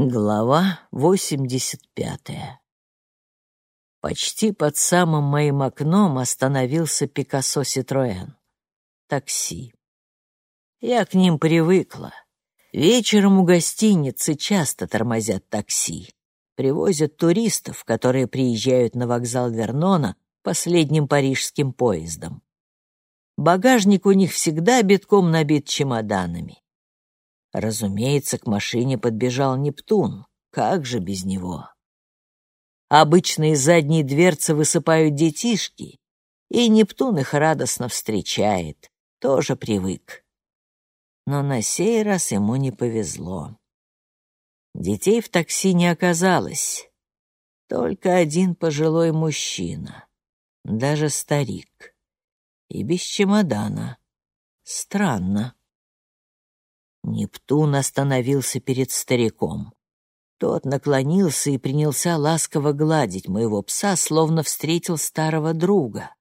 Глава 85 Почти под самым моим окном остановился Пикассо Ситроэн. Такси. Я к ним привыкла. Вечером у гостиницы часто тормозят такси. Привозят туристов, которые приезжают на вокзал Вернона последним парижским поездом. Багажник у них всегда битком набит чемоданами. Разумеется, к машине подбежал Нептун. Как же без него? Обычно из задней дверцы высыпают детишки, и Нептун их радостно встречает. Тоже привык. Но на сей раз ему не повезло. Детей в такси не оказалось. Только один пожилой мужчина, даже старик. И без чемодана. Странно. Нептун остановился перед стариком. Тот наклонился и принялся ласково гладить моего пса, словно встретил старого друга.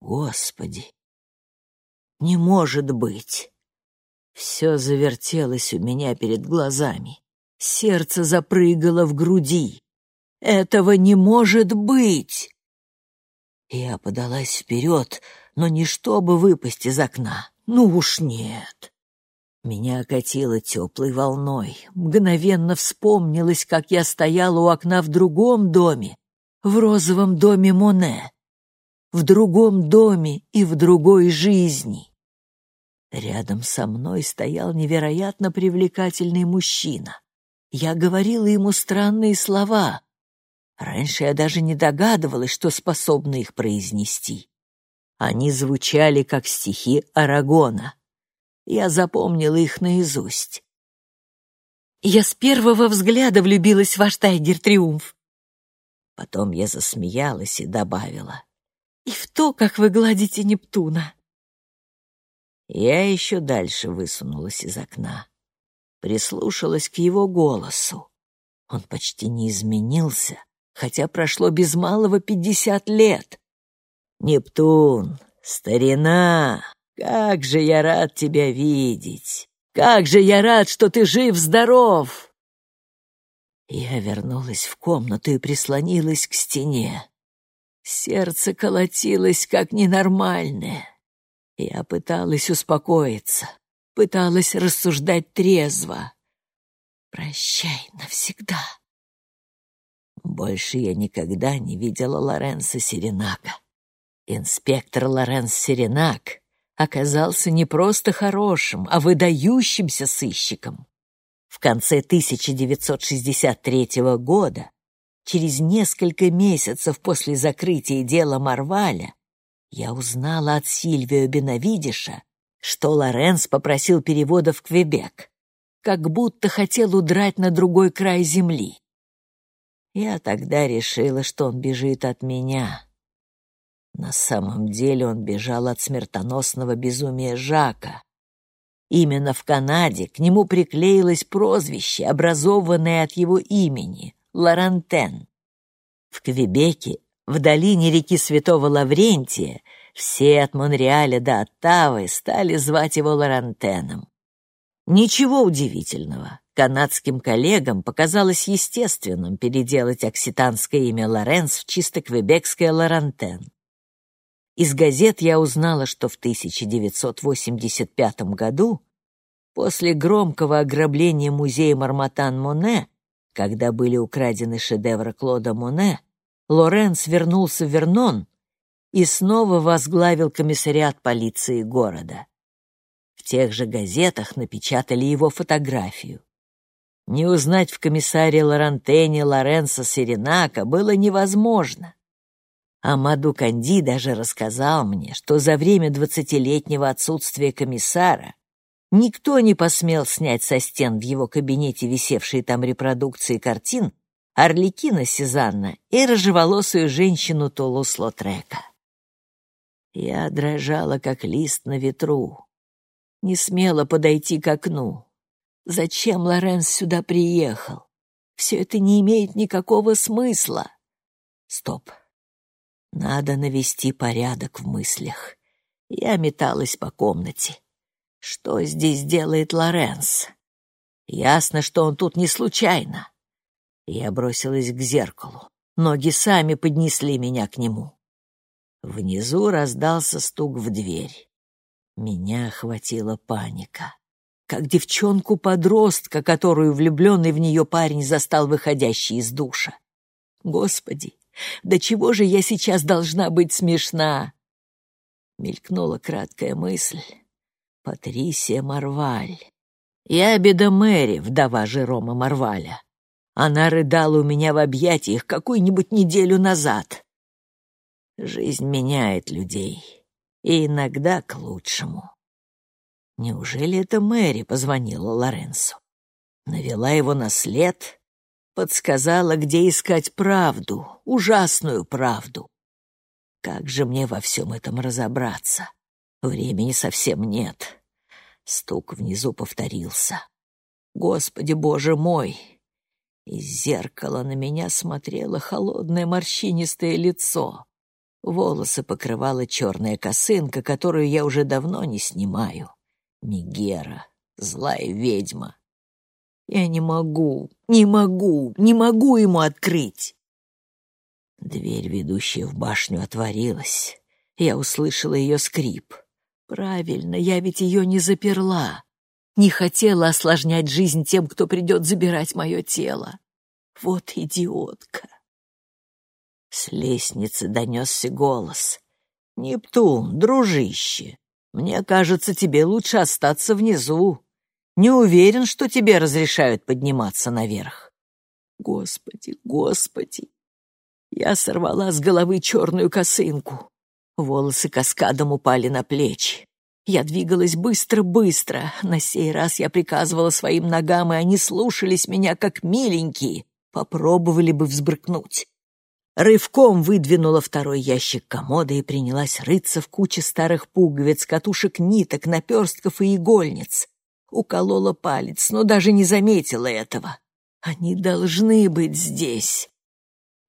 Господи! Не может быть! Все завертелось у меня перед глазами. Сердце запрыгало в груди. Этого не может быть! Я подалась вперед, но не чтобы выпасть из окна. Ну уж нет. Меня окатило теплой волной. Мгновенно вспомнилось, как я стояла у окна в другом доме, в розовом доме Моне, в другом доме и в другой жизни. Рядом со мной стоял невероятно привлекательный мужчина. Я говорила ему странные слова. Раньше я даже не догадывалась, что способна их произнести. Они звучали как стихи Арагона — я запомнила их наизусть. Я с первого взгляда влюбилась в ваш тайгер-триумф. Потом я засмеялась и добавила. И в то, как вы гладите Нептуна. Я еще дальше высунулась из окна. Прислушалась к его голосу. Он почти не изменился, хотя прошло без малого пятьдесят лет. «Нептун, старина, как же я рад тебя видеть! Как же я рад, что ты жив-здоров!» Я вернулась в комнату и прислонилась к стене. Сердце колотилось, как ненормальное. Я пыталась успокоиться, пыталась рассуждать трезво. «Прощай навсегда!» Больше я никогда не видела Лоренса Серенака. Инспектор Лоренс Серенак оказался не просто хорошим, а выдающимся сыщиком. В конце 1963 года, через несколько месяцев после закрытия дела Марваля, я узнала от Сильвио Бенавидиша, что Лоренс попросил перевода в Квебек, как будто хотел удрать на другой край земли. Я тогда решила, что он бежит от меня, на самом деле он бежал от смертоносного безумия Жака. Именно в Канаде к нему приклеилось прозвище, образованное от его имени — Лорантен. В Квебеке, в долине реки Святого Лаврентия, все от Монреаля до Оттавы стали звать его Лорантеном. Ничего удивительного. Канадским коллегам показалось естественным переделать окситанское имя Лоренс в чисто квебекское Лорантен. Из газет я узнала, что в 1985 году, после громкого ограбления музея Марматан-Моне, когда были украдены шедевры Клода Моне, Лоренс вернулся в Вернон и снова возглавил комиссариат полиции города. В тех же газетах напечатали его фотографию. Не узнать в комиссаре Лорантене Лоренса Серенака было невозможно. Амаду Канди даже рассказал мне, что за время двадцатилетнего отсутствия комиссара никто не посмел снять со стен в его кабинете висевшие там репродукции картин Орликина Сезанна и рыжеволосую женщину Тулус Лотрека. Я дрожала, как лист на ветру. Не смела подойти к окну. Зачем Лоренс сюда приехал? Все это не имеет никакого смысла. Стоп. Надо навести порядок в мыслях. Я металась по комнате. Что здесь делает Лоренс? Ясно, что он тут не случайно. Я бросилась к зеркалу. Ноги сами поднесли меня к нему. Внизу раздался стук в дверь. Меня охватила паника. Как девчонку-подростка, которую влюбленный в нее парень застал выходящей из душа. Господи, до чего же я сейчас должна быть смешна? Мелькнула краткая мысль. Патрисия Марваль. Я беда Мэри, вдова Жерома Марваля. Она рыдала у меня в объятиях какую-нибудь неделю назад. Жизнь меняет людей, и иногда к лучшему. Неужели это Мэри позвонила Лоренсу? Навела его на след, подсказала, где искать правду, ужасную правду. Как же мне во всем этом разобраться? Времени совсем нет. Стук внизу повторился. Господи, Боже мой! Из зеркала на меня смотрело холодное морщинистое лицо. Волосы покрывала черная косынка, которую я уже давно не снимаю. Мигера, злая ведьма. Я не могу, не могу, не могу ему открыть. Дверь, ведущая в башню, отворилась. Я услышала ее скрип. Правильно, я ведь ее не заперла. Не хотела осложнять жизнь тем, кто придет забирать мое тело. Вот идиотка. С лестницы донесся голос. «Нептун, дружище, мне кажется, тебе лучше остаться внизу. Не уверен, что тебе разрешают подниматься наверх». Господи, господи, я сорвала с головы черную косынку. Волосы каскадом упали на плечи. Я двигалась быстро-быстро. На сей раз я приказывала своим ногам, и они слушались меня как миленькие. Попробовали бы взбрыкнуть. Рывком выдвинула второй ящик комода и принялась рыться в куче старых пуговиц, катушек ниток, наперстков и игольниц. Уколола палец, но даже не заметила этого. Они должны быть здесь.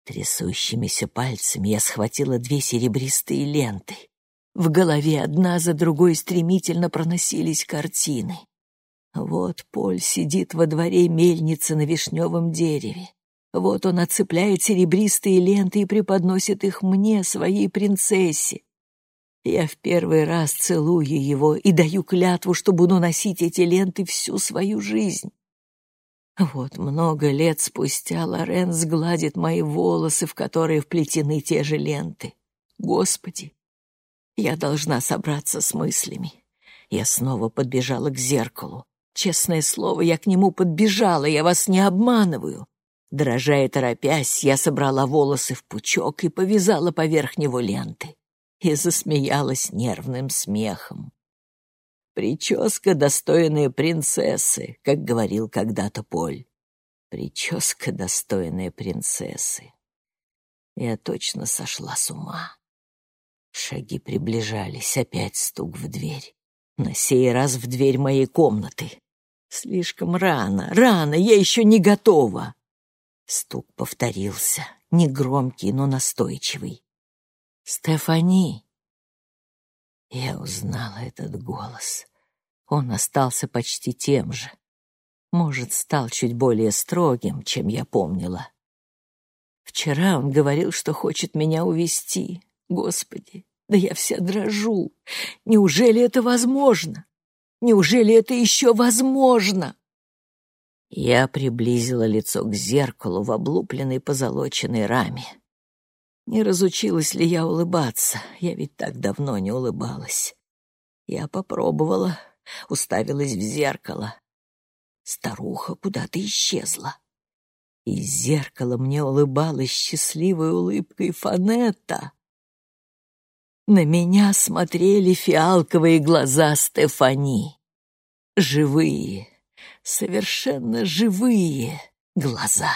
Трясущимися пальцами я схватила две серебристые ленты. В голове одна за другой стремительно проносились картины. Вот Поль сидит во дворе мельницы на вишневом дереве. Вот он отцепляет серебристые ленты и преподносит их мне, своей принцессе. Я в первый раз целую его и даю клятву, что буду носить эти ленты всю свою жизнь. Вот много лет спустя Лорен сгладит мои волосы, в которые вплетены те же ленты. Господи, я должна собраться с мыслями. Я снова подбежала к зеркалу. Честное слово, я к нему подбежала, я вас не обманываю. Дрожа и торопясь, я собрала волосы в пучок и повязала поверх него ленты. И засмеялась нервным смехом. Прическа, достойная принцессы, как говорил когда-то Поль. Прическа, достойная принцессы. Я точно сошла с ума. Шаги приближались, опять стук в дверь. На сей раз в дверь моей комнаты. Слишком рано, рано, я еще не готова. Стук повторился, негромкий, но настойчивый. «Стефани!» Я узнала этот голос. Он остался почти тем же. Может, стал чуть более строгим, чем я помнила. Вчера он говорил, что хочет меня увести. Господи, да я вся дрожу. Неужели это возможно? Неужели это еще возможно? Я приблизила лицо к зеркалу в облупленной позолоченной раме. Не разучилась ли я улыбаться? Я ведь так давно не улыбалась. Я попробовала, уставилась в зеркало. Старуха куда-то исчезла. Из зеркала мне улыбалась счастливой улыбкой Фанетта. На меня смотрели фиалковые глаза Стефани. Живые, совершенно живые глаза.